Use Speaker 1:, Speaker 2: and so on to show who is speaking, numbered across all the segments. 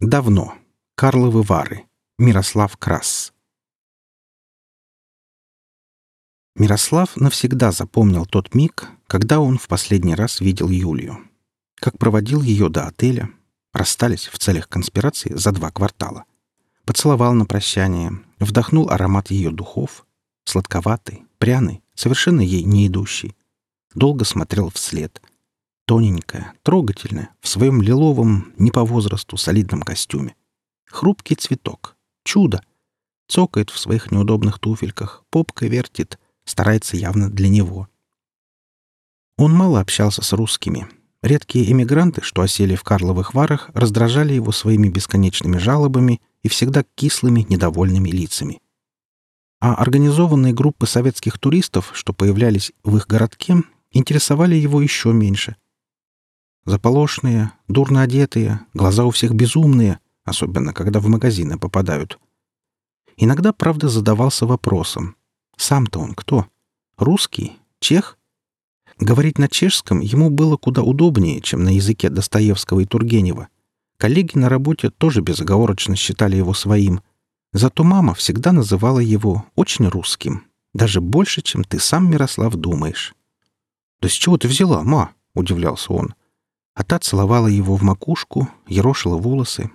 Speaker 1: Давно. Карловы Вары. Мирослав Крас. Мирослав навсегда запомнил тот миг, когда он в последний раз видел Юлию. Как проводил ее до отеля, расстались в целях конспирации за два квартала. Поцеловал на прощание, вдохнул аромат ее духов, сладковатый, пряный, совершенно ей не идущий. Долго смотрел вслед — Тоненькая, трогательная, в своем лиловом, не по возрасту, солидном костюме. Хрупкий цветок. Чудо. Цокает в своих неудобных туфельках, попкой вертит, старается явно для него. Он мало общался с русскими. Редкие эмигранты, что осели в Карловых Варах, раздражали его своими бесконечными жалобами и всегда кислыми, недовольными лицами. А организованные группы советских туристов, что появлялись в их городке, интересовали его еще меньше. Заполошные, дурно одетые, глаза у всех безумные, особенно когда в магазины попадают. Иногда, правда, задавался вопросом. Сам-то он кто? Русский? Чех? Говорить на чешском ему было куда удобнее, чем на языке Достоевского и Тургенева. Коллеги на работе тоже безоговорочно считали его своим. Зато мама всегда называла его очень русским. Даже больше, чем ты сам, Мирослав, думаешь. «Да с чего ты взяла, ма?» — удивлялся он. А та целовала его в макушку, ерошила волосы.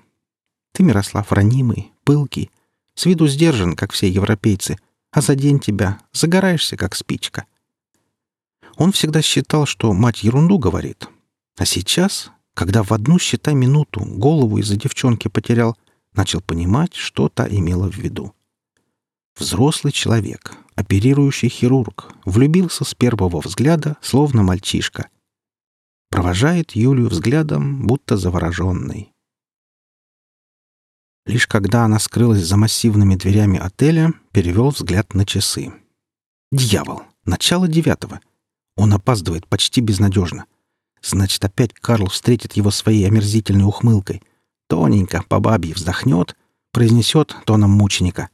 Speaker 1: «Ты, Мирослав, ранимый, пылкий, с виду сдержан, как все европейцы, а за день тебя загораешься, как спичка». Он всегда считал, что мать ерунду говорит. А сейчас, когда в одну, считай, минуту голову из-за девчонки потерял, начал понимать, что та имела в виду. Взрослый человек, оперирующий хирург, влюбился с первого взгляда, словно мальчишка — провожает Юлию взглядом, будто завороженной. Лишь когда она скрылась за массивными дверями отеля, перевел взгляд на часы. «Дьявол! Начало девятого! Он опаздывает почти безнадежно. Значит, опять Карл встретит его своей омерзительной ухмылкой. Тоненько, по бабье вздохнет, произнесет тоном мученика.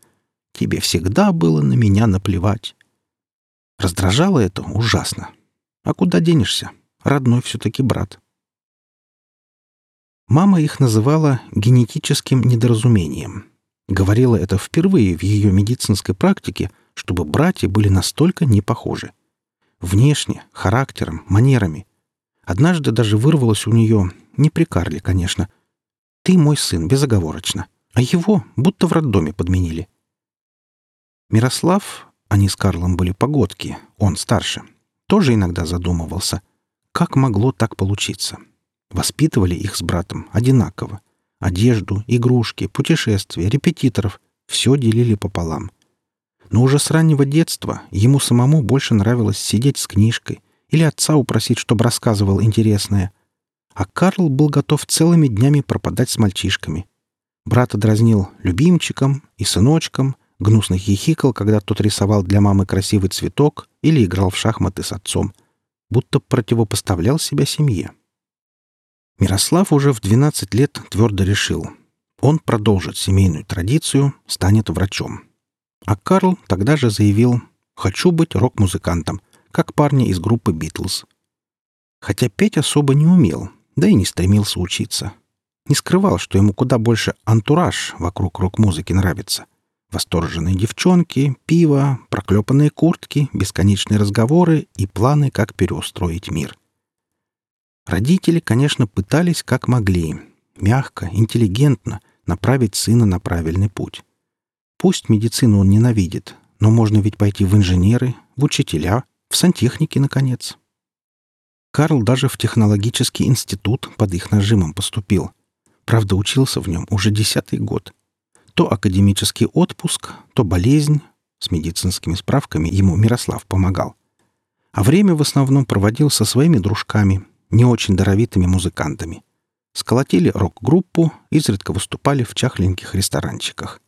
Speaker 1: «Тебе всегда было на меня наплевать». Раздражало это ужасно. А куда денешься? Родной все-таки брат. Мама их называла генетическим недоразумением. Говорила это впервые в ее медицинской практике, чтобы братья были настолько не похожи. Внешне, характером, манерами. Однажды даже вырвалось у нее, не при Карле, конечно, «Ты мой сын, безоговорочно», а его будто в роддоме подменили. Мирослав, они с Карлом были погодки, он старше, тоже иногда задумывался — как могло так получиться? Воспитывали их с братом одинаково. Одежду, игрушки, путешествия, репетиторов — все делили пополам. Но уже с раннего детства ему самому больше нравилось сидеть с книжкой или отца упросить, чтобы рассказывал интересное. А Карл был готов целыми днями пропадать с мальчишками. Брата дразнил любимчиком и сыночком, гнусно хихикал, когда тот рисовал для мамы красивый цветок или играл в шахматы с отцом — будто противопоставлял себя семье. Мирослав уже в 12 лет твердо решил. Он продолжит семейную традицию, станет врачом. А Карл тогда же заявил «Хочу быть рок-музыкантом, как парни из группы «Битлз». Хотя петь особо не умел, да и не стремился учиться. Не скрывал, что ему куда больше антураж вокруг рок-музыки нравится — Восторженные девчонки, пиво, проклепанные куртки, бесконечные разговоры и планы, как переустроить мир. Родители, конечно, пытались как могли, мягко, интеллигентно направить сына на правильный путь. Пусть медицину он ненавидит, но можно ведь пойти в инженеры, в учителя, в сантехники, наконец. Карл даже в технологический институт под их нажимом поступил. Правда, учился в нем уже десятый год — то академический отпуск, то болезнь. С медицинскими справками ему Мирослав помогал. А время в основном проводил со своими дружками, не очень даровитыми музыкантами. Сколотили рок-группу, изредка выступали в чахленьких ресторанчиках.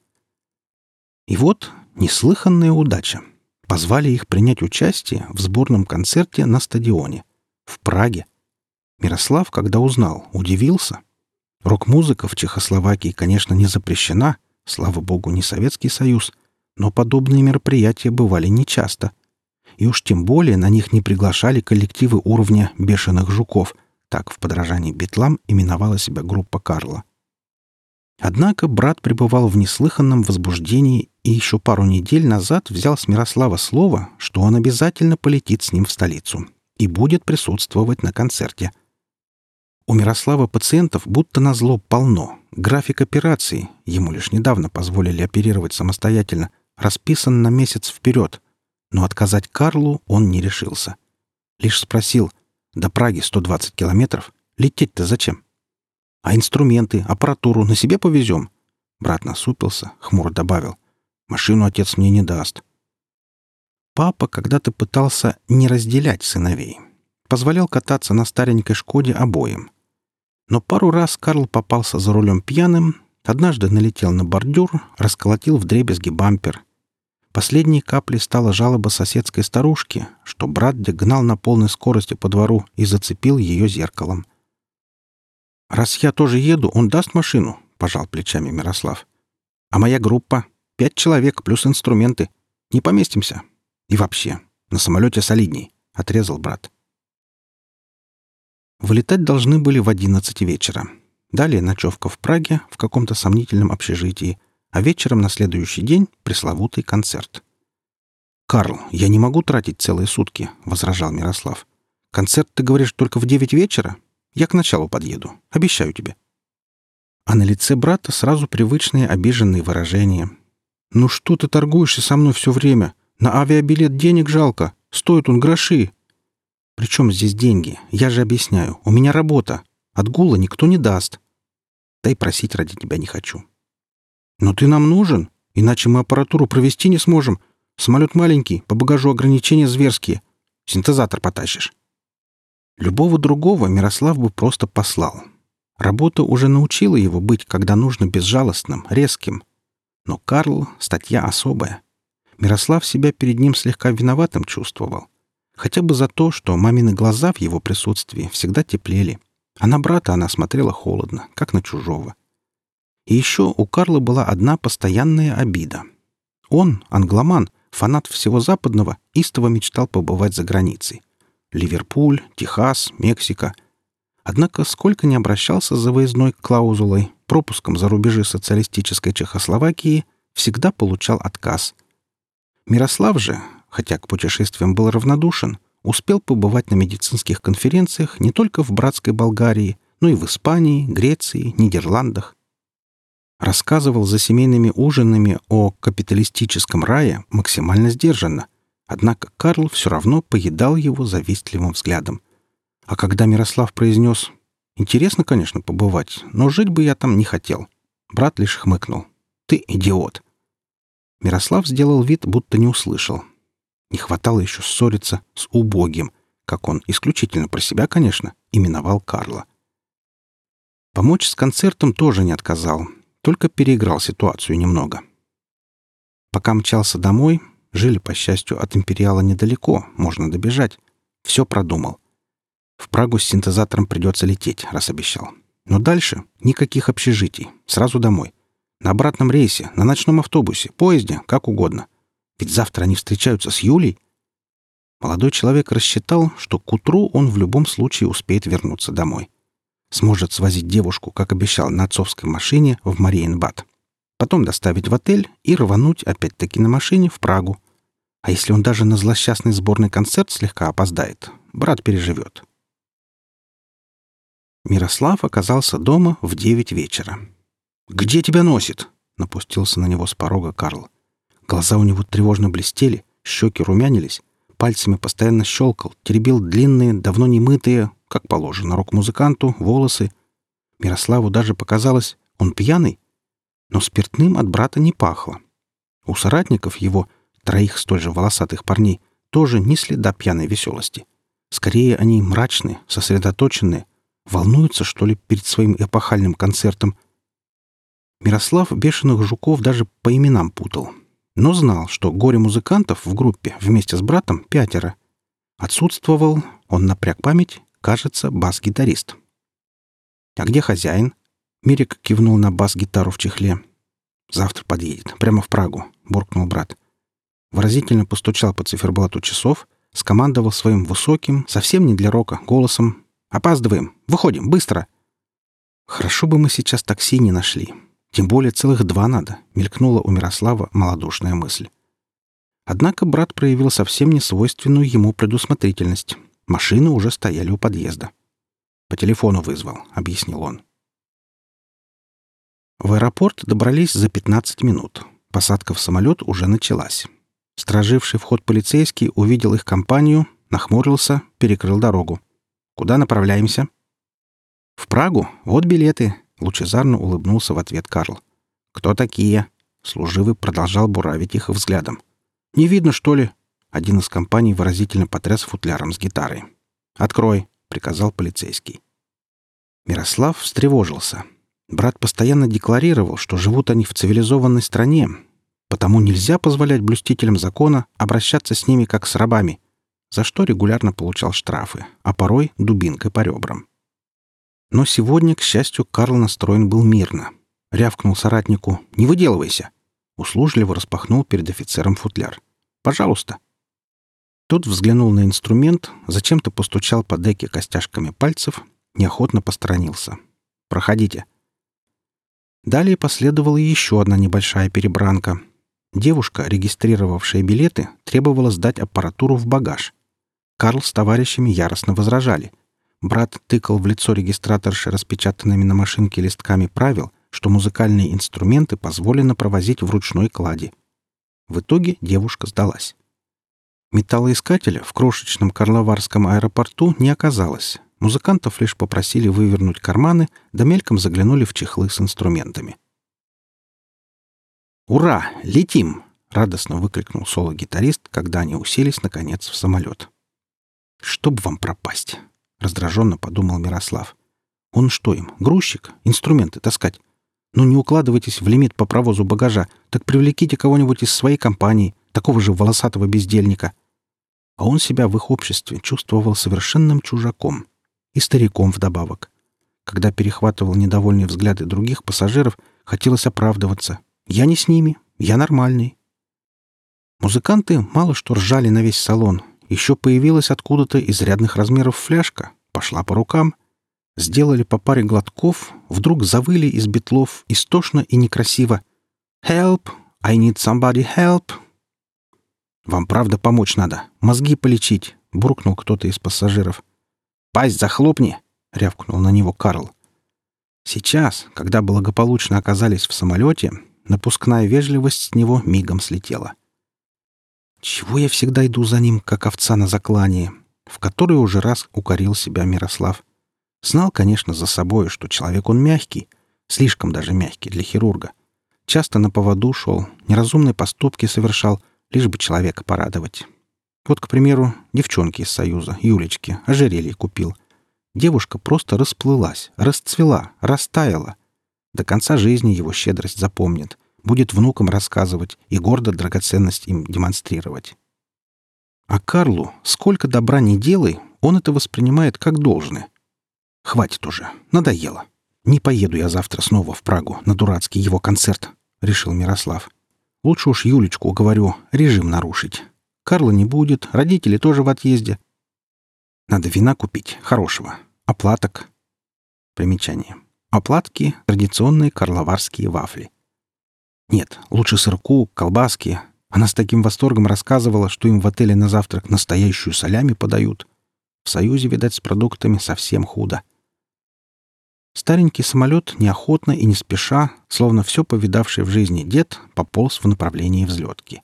Speaker 1: И вот неслыханная удача. Позвали их принять участие в сборном концерте на стадионе. В Праге. Мирослав, когда узнал, удивился. Рок-музыка в Чехословакии, конечно, не запрещена — Слава богу, не Советский Союз, но подобные мероприятия бывали нечасто. И уж тем более на них не приглашали коллективы уровня «бешеных жуков», так в подражании Бетлам именовала себя группа Карла. Однако брат пребывал в неслыханном возбуждении и еще пару недель назад взял с Мирослава слово, что он обязательно полетит с ним в столицу и будет присутствовать на концерте. У Мирослава пациентов будто назло полно. График операции, ему лишь недавно позволили оперировать самостоятельно, расписан на месяц вперед, но отказать Карлу он не решился. Лишь спросил, до Праги 120 километров, лететь-то зачем? А инструменты, аппаратуру на себе повезем? Брат насупился, хмуро добавил. Машину отец мне не даст. Папа когда-то пытался не разделять сыновей. Позволял кататься на старенькой «Шкоде» обоим. Но пару раз Карл попался за рулем пьяным, однажды налетел на бордюр, расколотил вдребезги бампер. Последней каплей стала жалоба соседской старушки, что брат гнал на полной скорости по двору и зацепил ее зеркалом. «Раз я тоже еду, он даст машину?» — пожал плечами Мирослав. «А моя группа? Пять человек плюс инструменты. Не поместимся. И вообще, на самолете солидней», — отрезал брат. Вылетать должны были в одиннадцать вечера. Далее ночевка в Праге в каком-то сомнительном общежитии, а вечером на следующий день пресловутый концерт. «Карл, я не могу тратить целые сутки», — возражал Мирослав. «Концерт, ты говоришь, только в девять вечера? Я к началу подъеду. Обещаю тебе». А на лице брата сразу привычные обиженные выражения. «Ну что ты торгуешься со мной все время? На авиабилет денег жалко. Стоит он гроши». «При здесь деньги? Я же объясняю. У меня работа. Отгула никто не даст. Да и просить ради тебя не хочу». «Но ты нам нужен, иначе мы аппаратуру провести не сможем. Самолет маленький, по багажу ограничения зверские. Синтезатор потащишь». Любого другого Мирослав бы просто послал. Работа уже научила его быть, когда нужно, безжалостным, резким. Но Карл — статья особая. Мирослав себя перед ним слегка виноватым чувствовал. Хотя бы за то, что мамины глаза в его присутствии всегда теплели, а на брата она смотрела холодно, как на чужого. И еще у Карла была одна постоянная обида. Он, англоман, фанат всего западного, истово мечтал побывать за границей. Ливерпуль, Техас, Мексика. Однако сколько не обращался за выездной клаузулой, пропуском за рубежи социалистической Чехословакии, всегда получал отказ. Мирослав же, хотя к путешествиям был равнодушен, успел побывать на медицинских конференциях не только в братской Болгарии, но и в Испании, Греции, Нидерландах. Рассказывал за семейными ужинами о капиталистическом рае максимально сдержанно – Однако Карл все равно поедал его завистливым взглядом. А когда Мирослав произнес «Интересно, конечно, побывать, но жить бы я там не хотел», брат лишь хмыкнул. «Ты идиот!» Мирослав сделал вид, будто не услышал. Не хватало еще ссориться с убогим, как он, исключительно про себя, конечно, именовал Карла. Помочь с концертом тоже не отказал, только переиграл ситуацию немного. Пока мчался домой, Жили, по счастью, от Империала недалеко, можно добежать. Все продумал. В Прагу с синтезатором придется лететь, раз обещал. Но дальше никаких общежитий. Сразу домой. На обратном рейсе, на ночном автобусе, поезде, как угодно. Ведь завтра они встречаются с Юлей. Молодой человек рассчитал, что к утру он в любом случае успеет вернуться домой. Сможет свозить девушку, как обещал, на отцовской машине в Мариенбад. Потом доставить в отель и рвануть опять-таки на машине в Прагу. А если он даже на злосчастный сборный концерт слегка опоздает, брат переживет. Мирослав оказался дома в девять вечера. «Где тебя носит?» — напустился на него с порога Карл. Глаза у него тревожно блестели, щеки румянились, пальцами постоянно щелкал, теребил длинные, давно не мытые, как положено рок-музыканту, волосы. Мирославу даже показалось, он пьяный, но спиртным от брата не пахло. У соратников его троих столь же волосатых парней, тоже не следа пьяной веселости. Скорее, они мрачные, сосредоточенные, волнуются, что ли, перед своим эпохальным концертом. Мирослав бешеных жуков даже по именам путал, но знал, что горе-музыкантов в группе вместе с братом пятеро. Отсутствовал, он напряг память, кажется, бас-гитарист. «А где хозяин?» Мирик кивнул на бас-гитару в чехле. «Завтра подъедет, прямо в Прагу», — буркнул брат выразительно постучал по циферблату часов, скомандовал своим высоким, совсем не для рока, голосом «Опаздываем! Выходим! Быстро!» Хорошо бы мы сейчас такси не нашли. Тем более целых два надо, мелькнула у Мирослава малодушная мысль. Однако брат проявил совсем не свойственную ему предусмотрительность. Машины уже стояли у подъезда. «По телефону вызвал», — объяснил он. В аэропорт добрались за 15 минут. Посадка в самолет уже началась. Страживший вход полицейский увидел их компанию, нахмурился, перекрыл дорогу. «Куда направляемся?» «В Прагу. Вот билеты», — лучезарно улыбнулся в ответ Карл. «Кто такие?» Служивый продолжал буравить их взглядом. «Не видно, что ли?» Один из компаний выразительно потряс футляром с гитарой. «Открой», — приказал полицейский. Мирослав встревожился. Брат постоянно декларировал, что живут они в цивилизованной стране, потому нельзя позволять блюстителям закона обращаться с ними как с рабами, за что регулярно получал штрафы, а порой дубинкой по ребрам. Но сегодня, к счастью, Карл настроен был мирно. Рявкнул соратнику «Не выделывайся!» Услужливо распахнул перед офицером футляр. «Пожалуйста!» Тот взглянул на инструмент, зачем-то постучал по деке костяшками пальцев, неохотно посторонился. «Проходите!» Далее последовала еще одна небольшая перебранка. Девушка, регистрировавшая билеты, требовала сдать аппаратуру в багаж. Карл с товарищами яростно возражали. Брат тыкал в лицо регистраторши распечатанными на машинке листками правил, что музыкальные инструменты позволено провозить в ручной кладе. В итоге девушка сдалась. Металлоискателя в крошечном Карловарском аэропорту не оказалось. Музыкантов лишь попросили вывернуть карманы, да мельком заглянули в чехлы с инструментами. «Ура! Летим!» — радостно выкрикнул соло-гитарист, когда они уселись, наконец, в самолет. «Чтоб вам пропасть!» — раздраженно подумал Мирослав. «Он что им, грузчик? Инструменты таскать? Ну не укладывайтесь в лимит по провозу багажа, так привлеките кого-нибудь из своей компании, такого же волосатого бездельника». А он себя в их обществе чувствовал совершенным чужаком — и стариком вдобавок. Когда перехватывал недовольные взгляды других пассажиров, хотелось оправдываться. «Я не с ними, я нормальный». Музыканты мало что ржали на весь салон. Еще появилась откуда-то изрядных размеров фляжка, пошла по рукам. Сделали по паре глотков, вдруг завыли из битлов истошно и некрасиво. «Help! I need somebody help!» «Вам правда помочь надо, мозги полечить», — буркнул кто-то из пассажиров. «Пасть захлопни!» — рявкнул на него Карл. Сейчас, когда благополучно оказались в самолете, напускная вежливость с него мигом слетела. «Чего я всегда иду за ним, как овца на заклание?» В который уже раз укорил себя Мирослав. Знал, конечно, за собой, что человек он мягкий, слишком даже мягкий для хирурга. Часто на поводу шел, неразумные поступки совершал, лишь бы человека порадовать. Вот, к примеру, девчонки из Союза, Юлечки, ожерелье купил. Девушка просто расплылась, расцвела, растаяла. До конца жизни его щедрость запомнит, будет внукам рассказывать и гордо драгоценность им демонстрировать. А Карлу, сколько добра не делай, он это воспринимает как должное. Хватит уже, надоело. Не поеду я завтра снова в Прагу на дурацкий его концерт, решил Мирослав. Лучше уж Юлечку уговорю режим нарушить. Карла не будет, родители тоже в отъезде. Надо вина купить, хорошего. Оплаток. Примечание. Оплатки — традиционные карловарские вафли. Нет, лучше сырку, колбаски. Она с таким восторгом рассказывала, что им в отеле на завтрак настоящую солями подают. В Союзе, видать, с продуктами совсем худо. Старенький самолет неохотно и не спеша, словно все повидавший в жизни дед, пополз в направлении взлетки.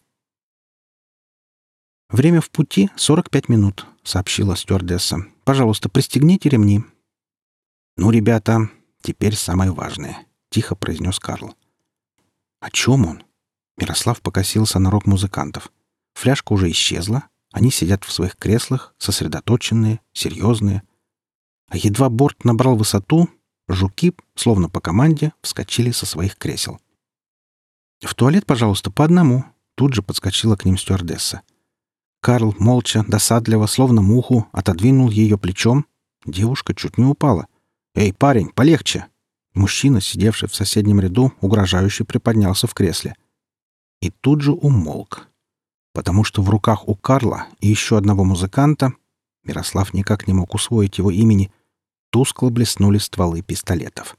Speaker 1: «Время в пути — 45 минут», — сообщила стюардесса. «Пожалуйста, пристегните ремни». «Ну, ребята, теперь самое важное», — тихо произнес Карл. «О чем он?» Мирослав покосился на рок музыкантов. Фляжка уже исчезла. Они сидят в своих креслах, сосредоточенные, серьезные. А едва борт набрал высоту, жуки, словно по команде, вскочили со своих кресел. «В туалет, пожалуйста, по одному», — тут же подскочила к ним стюардесса. Карл молча, досадливо, словно муху, отодвинул ее плечом. Девушка чуть не упала. «Эй, парень, полегче!» Мужчина, сидевший в соседнем ряду, угрожающе приподнялся в кресле. И тут же умолк. Потому что в руках у Карла и еще одного музыканта, Мирослав никак не мог усвоить его имени, тускло блеснули стволы пистолетов.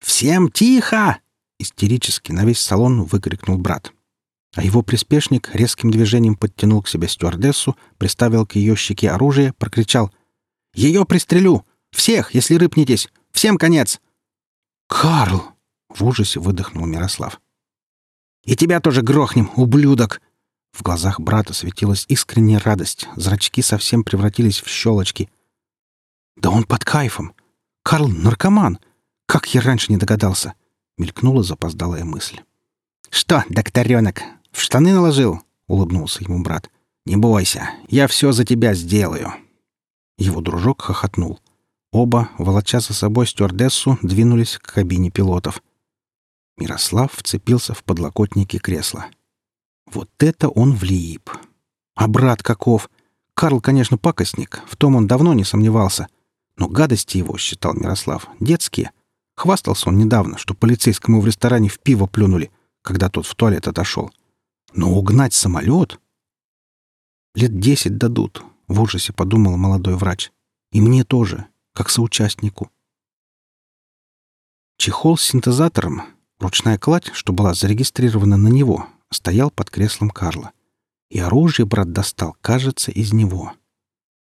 Speaker 1: «Всем тихо!» Истерически на весь салон выкрикнул брат. А его приспешник резким движением подтянул к себе стюардессу, приставил к ее щеке оружие, прокричал «Ее пристрелю! Всех, если рыпнетесь! Всем конец!» «Карл!» — в ужасе выдохнул Мирослав. «И тебя тоже грохнем, ублюдок!» В глазах брата светилась искренняя радость, зрачки совсем превратились в щелочки. «Да он под кайфом! Карл — наркоман! Как я раньше не догадался!» — мелькнула запоздалая мысль. «Что, докторенок, в штаны наложил?» — улыбнулся ему брат. «Не бойся, я все за тебя сделаю!» Его дружок хохотнул. Оба, волоча за собой стюардессу, двинулись к кабине пилотов. Мирослав вцепился в подлокотники кресла. Вот это он влип. А брат каков? Карл, конечно, пакостник, в том он давно не сомневался. Но гадости его, считал Мирослав, детские. Хвастался он недавно, что полицейскому в ресторане в пиво плюнули, когда тот в туалет отошел. Но угнать самолет? Лет десять дадут, в ужасе подумал молодой врач. И мне тоже, как соучастнику. Чехол с синтезатором, ручная кладь, что была зарегистрирована на него, стоял под креслом Карла. И оружие брат достал, кажется, из него.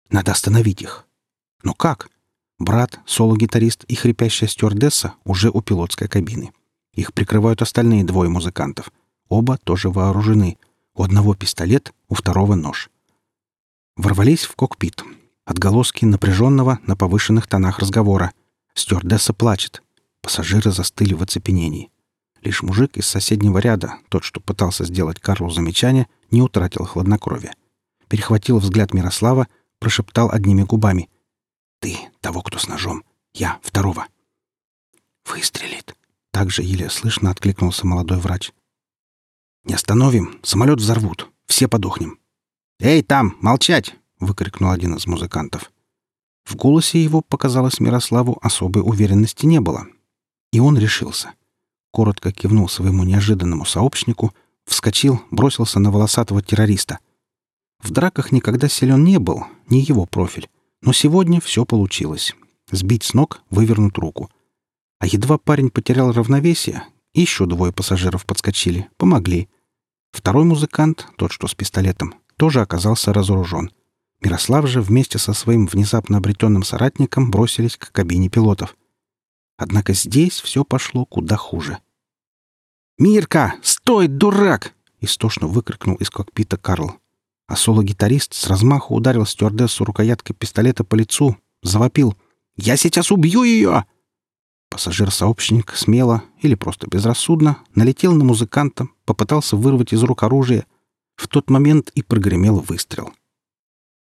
Speaker 1: Надо остановить их. Но как? Брат, соло-гитарист и хрипящая стюардесса уже у пилотской кабины. Их прикрывают остальные двое музыкантов. Оба тоже вооружены. У одного пистолет, у второго нож. Ворвались в кокпит. Отголоски напряженного на повышенных тонах разговора. Стюардесса плачет. Пассажиры застыли в оцепенении. Лишь мужик из соседнего ряда, тот, что пытался сделать Карлу замечание, не утратил хладнокровия. Перехватил взгляд Мирослава, прошептал одними губами. «Ты того, кто с ножом. Я второго». «Выстрелит!» — также еле слышно откликнулся молодой врач. «Не остановим, самолет взорвут. Все подохнем». «Эй, там, молчать!» — выкрикнул один из музыкантов. В голосе его, показалось Мирославу, особой уверенности не было. И он решился — коротко кивнул своему неожиданному сообщнику, вскочил, бросился на волосатого террориста. В драках никогда силен не был, не его профиль. Но сегодня все получилось. Сбить с ног, вывернуть руку. А едва парень потерял равновесие, еще двое пассажиров подскочили, помогли. Второй музыкант, тот, что с пистолетом, тоже оказался разоружен. Мирослав же вместе со своим внезапно обретенным соратником бросились к кабине пилотов. Однако здесь все пошло куда хуже. «Мирка! Стой, дурак!» — истошно выкрикнул из кокпита Карл. А соло-гитарист с размаху ударил стюардессу рукояткой пистолета по лицу, завопил. «Я сейчас убью ее!» Пассажир-сообщник смело или просто безрассудно налетел на музыканта, попытался вырвать из рук оружие. В тот момент и прогремел выстрел.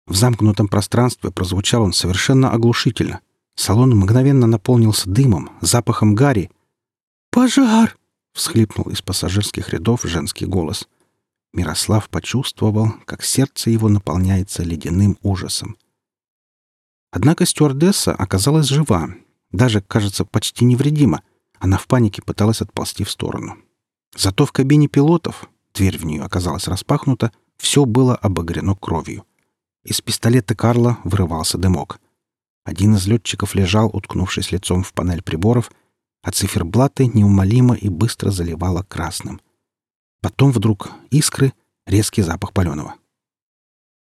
Speaker 1: В замкнутом пространстве прозвучал он совершенно оглушительно. Салон мгновенно наполнился дымом, запахом гари. «Пожар!» — всхлипнул из пассажирских рядов женский голос. Мирослав почувствовал, как сердце его наполняется ледяным ужасом. Однако стюардесса оказалась жива, даже, кажется, почти невредима. Она в панике пыталась отползти в сторону. Зато в кабине пилотов, дверь в нее оказалась распахнута, все было обогрено кровью. Из пистолета Карла вырывался дымок. Один из летчиков лежал, уткнувшись лицом в панель приборов, а циферблаты неумолимо и быстро заливало красным. Потом вдруг искры, резкий запах паленого.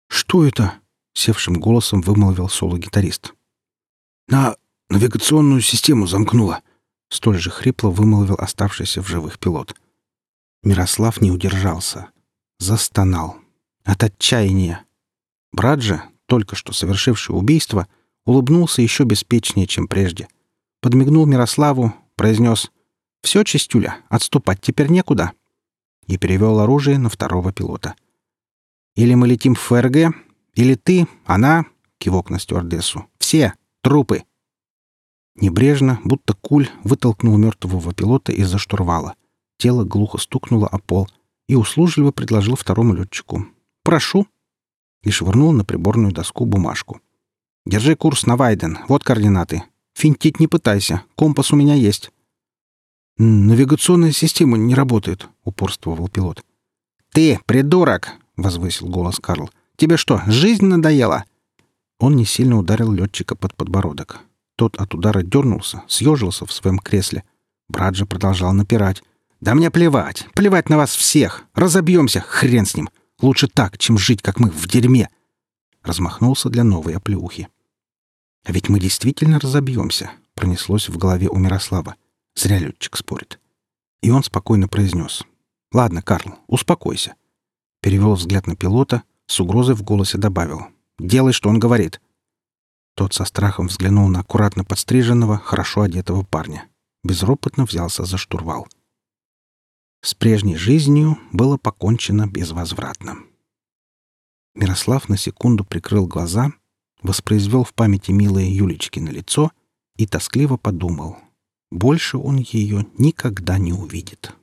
Speaker 1: «Что это?» — севшим голосом вымолвил соло-гитарист. «На навигационную систему замкнуло», — столь же хрипло вымолвил оставшийся в живых пилот. Мирослав не удержался. Застонал. От отчаяния. Брат же, только что совершивший убийство, улыбнулся еще беспечнее, чем прежде. Подмигнул Мирославу, произнес «Все, чистюля, отступать теперь некуда» и перевел оружие на второго пилота. «Или мы летим в ФРГ, или ты, она...» — кивок на стюардессу. «Все! Трупы!» Небрежно, будто куль, вытолкнул мертвого пилота из-за штурвала. Тело глухо стукнуло о пол и услужливо предложил второму летчику. «Прошу!» И швырнул на приборную доску бумажку. «Держи курс на Вайден. Вот координаты. Финтить не пытайся. Компас у меня есть. «Навигационная система не работает», — упорствовал пилот. «Ты, придурок!» — возвысил голос Карл. «Тебе что, жизнь надоела?» Он не сильно ударил летчика под подбородок. Тот от удара дернулся, съежился в своем кресле. Брат же продолжал напирать. «Да мне плевать! Плевать на вас всех! Разобьемся! Хрен с ним! Лучше так, чем жить, как мы, в дерьме!» Размахнулся для новой оплеухи. «А ведь мы действительно разобьемся!» — пронеслось в голове у Мирослава. Зря летчик спорит. И он спокойно произнес. «Ладно, Карл, успокойся». Перевел взгляд на пилота, с угрозой в голосе добавил. «Делай, что он говорит». Тот со страхом взглянул на аккуратно подстриженного, хорошо одетого парня. Безропотно взялся за штурвал. С прежней жизнью было покончено безвозвратно. Мирослав на секунду прикрыл глаза, воспроизвел в памяти милое Юлечки на лицо и тоскливо подумал. Больше он ее никогда не увидит.